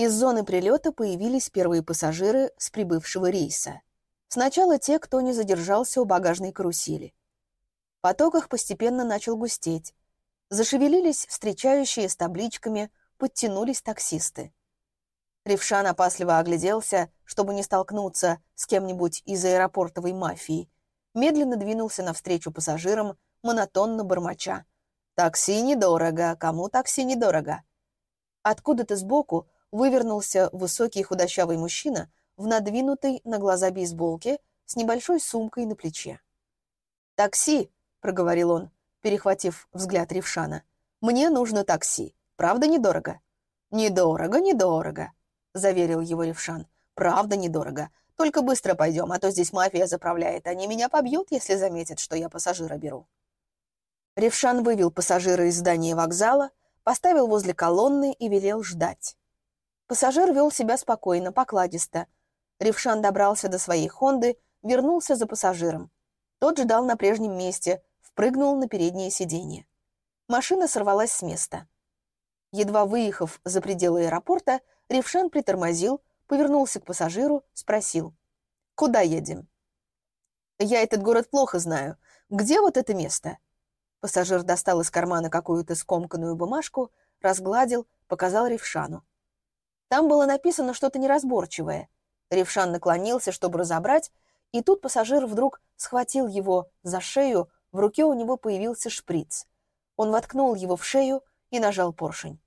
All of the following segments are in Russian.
Из зоны прилета появились первые пассажиры с прибывшего рейса. Сначала те, кто не задержался у багажной карусели. Поток их постепенно начал густеть. Зашевелились встречающие с табличками, подтянулись таксисты. Ревшан опасливо огляделся, чтобы не столкнуться с кем-нибудь из аэропортовой мафии. Медленно двинулся навстречу пассажирам, монотонно бормоча. «Такси недорого, кому такси недорого?» Откуда-то сбоку вывернулся высокий худощавый мужчина в надвинутой на глаза бейсболке с небольшой сумкой на плече. «Такси!» — проговорил он, перехватив взгляд Ревшана. «Мне нужно такси. Правда, недорого?» «Недорого, недорого», — заверил его Ревшан. «Правда, недорого. Только быстро пойдем, а то здесь мафия заправляет. Они меня побьют, если заметят, что я пассажира беру». Ревшан вывел пассажира из здания вокзала, поставил возле колонны и велел ждать. Пассажир вел себя спокойно, покладисто. Ревшан добрался до своей «Хонды», вернулся за пассажиром. Тот ждал на прежнем месте, впрыгнул на переднее сиденье. Машина сорвалась с места. Едва выехав за пределы аэропорта, Ревшан притормозил, повернулся к пассажиру, спросил. «Куда едем?» «Я этот город плохо знаю. Где вот это место?» Пассажир достал из кармана какую-то скомканную бумажку, разгладил, показал Ревшану. Там было написано что-то неразборчивое. Ревшан наклонился, чтобы разобрать, и тут пассажир вдруг схватил его за шею, в руке у него появился шприц. Он воткнул его в шею и нажал поршень.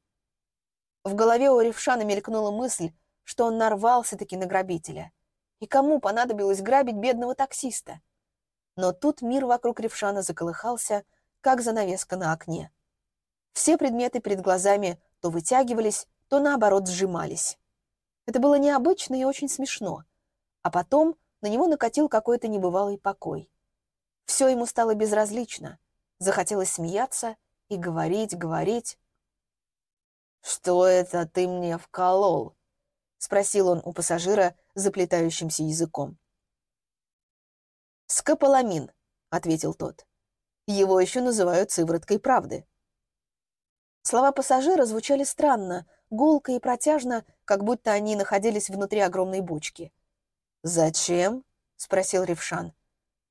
В голове у Ревшана мелькнула мысль, что он нарвался-таки на грабителя. И кому понадобилось грабить бедного таксиста? Но тут мир вокруг Ревшана заколыхался, как занавеска на окне. Все предметы перед глазами то вытягивались, то наоборот сжимались. Это было необычно и очень смешно. А потом на него накатил какой-то небывалый покой. Все ему стало безразлично. Захотелось смеяться и говорить, говорить. «Что это ты мне вколол?» — спросил он у пассажира заплетающимся языком. «Скополамин», — ответил тот. «Его еще называют сывороткой правды». Слова пассажира звучали странно, гулко и протяжно, как будто они находились внутри огромной бочки. «Зачем?» — спросил Ревшан.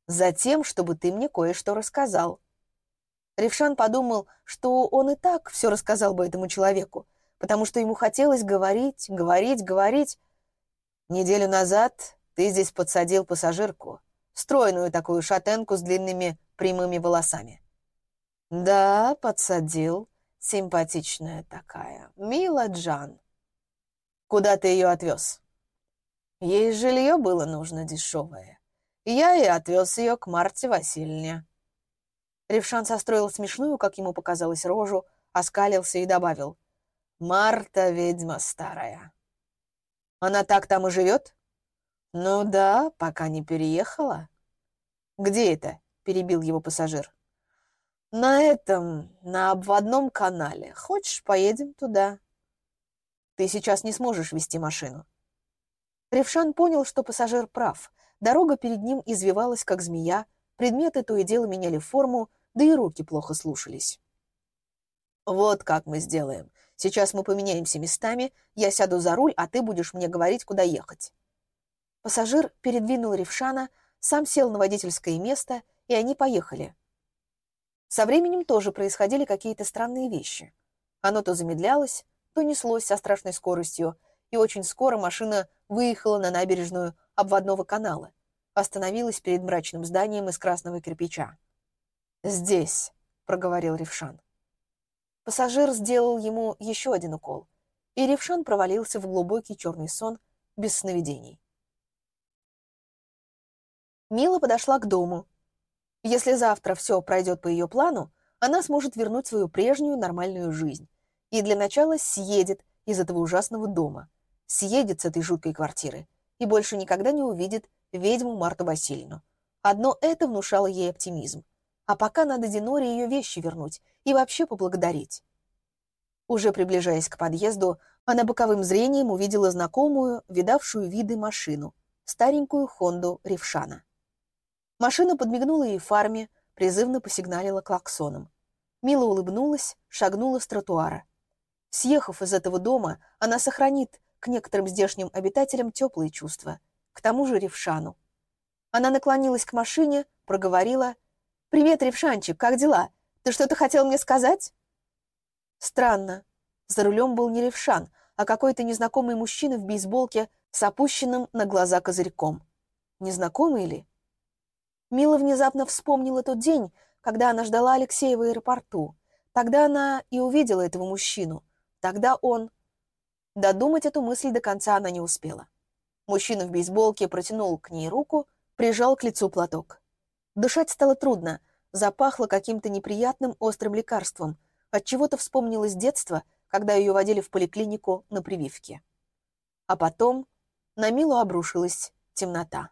«Затем, чтобы ты мне кое-что рассказал». Ревшан подумал, что он и так все рассказал бы этому человеку, потому что ему хотелось говорить, говорить, говорить. Неделю назад ты здесь подсадил пассажирку, стройную такую шатенку с длинными прямыми волосами. «Да, подсадил», Симпатичная такая. Мила Джан. Куда ты ее отвез? Ей жилье было нужно дешевое. Я и отвез ее к Марте Васильевне. Ревшан состроил смешную, как ему показалось, рожу, оскалился и добавил. «Марта ведьма старая». «Она так там и живет?» «Ну да, пока не переехала». «Где это?» — перебил его пассажир. «На этом, на обводном канале. Хочешь, поедем туда?» «Ты сейчас не сможешь вести машину». Ревшан понял, что пассажир прав. Дорога перед ним извивалась, как змея, предметы то и дело меняли форму, да и руки плохо слушались. «Вот как мы сделаем. Сейчас мы поменяемся местами, я сяду за руль, а ты будешь мне говорить, куда ехать». Пассажир передвинул Ревшана, сам сел на водительское место, и они поехали. Со временем тоже происходили какие-то странные вещи. Оно то замедлялось, то неслось со страшной скоростью, и очень скоро машина выехала на набережную обводного канала, остановилась перед мрачным зданием из красного кирпича. «Здесь», — проговорил Ревшан. Пассажир сделал ему еще один укол, и Ревшан провалился в глубокий черный сон без сновидений. Мила подошла к дому, если завтра все пройдет по ее плану, она сможет вернуть свою прежнюю нормальную жизнь. И для начала съедет из этого ужасного дома. Съедет с этой жуткой квартиры. И больше никогда не увидит ведьму Марту Васильевну. Одно это внушало ей оптимизм. А пока надо Диноре ее вещи вернуть и вообще поблагодарить. Уже приближаясь к подъезду, она боковым зрением увидела знакомую, видавшую виды машину, старенькую Хонду Ревшана. Машина подмигнула ей фарме, призывно посигналила клаксоном. Мила улыбнулась, шагнула с тротуара. Съехав из этого дома, она сохранит к некоторым здешним обитателям теплые чувства, к тому же Ревшану. Она наклонилась к машине, проговорила. «Привет, Ревшанчик, как дела? Ты что-то хотел мне сказать?» Странно. За рулем был не Ревшан, а какой-то незнакомый мужчина в бейсболке с опущенным на глаза козырьком. Незнакомый ли? Мила внезапно вспомнила тот день, когда она ждала Алексея в аэропорту. Тогда она и увидела этого мужчину. Тогда он... Додумать эту мысль до конца она не успела. Мужчина в бейсболке протянул к ней руку, прижал к лицу платок. Дышать стало трудно, запахло каким-то неприятным острым лекарством. От чего то вспомнилось детство, когда ее водили в поликлинику на прививке. А потом на Милу обрушилась темнота.